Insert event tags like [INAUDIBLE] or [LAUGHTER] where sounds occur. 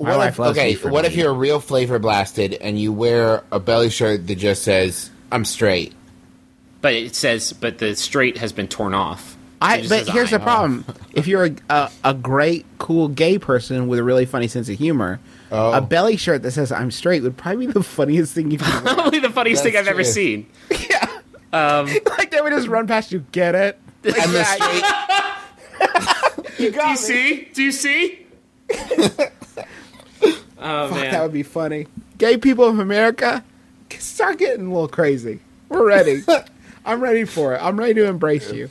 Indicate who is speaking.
Speaker 1: My
Speaker 2: What
Speaker 1: wife
Speaker 2: if,
Speaker 1: loves
Speaker 2: okay,
Speaker 1: me for
Speaker 2: what if you're a real flavor blasted and you wear a belly shirt that just says "I'm straight"?
Speaker 3: But it says, but the straight has been torn off.
Speaker 1: I, but
Speaker 3: says
Speaker 1: here's
Speaker 3: I.
Speaker 1: the problem: if you're a, a a great, cool gay person with a really funny sense of humor,
Speaker 2: Oh.
Speaker 1: a belly shirt that says "I'm straight" would probably be the [LAUGHS] funniest thing you could. wear.
Speaker 3: Probably the funniest thing I've ever
Speaker 2: true.
Speaker 3: seen.
Speaker 1: Um, [LAUGHS] like they would just run past you. Get it? Like, [LAUGHS]
Speaker 2: And the
Speaker 1: yeah,
Speaker 2: straight,
Speaker 1: you got
Speaker 3: Do you
Speaker 1: me.
Speaker 3: see? Do you see?
Speaker 1: That would be funny. Gay people of America, start getting a little crazy. We're ready. [LAUGHS] I'm ready for it. I'm ready to embrace you.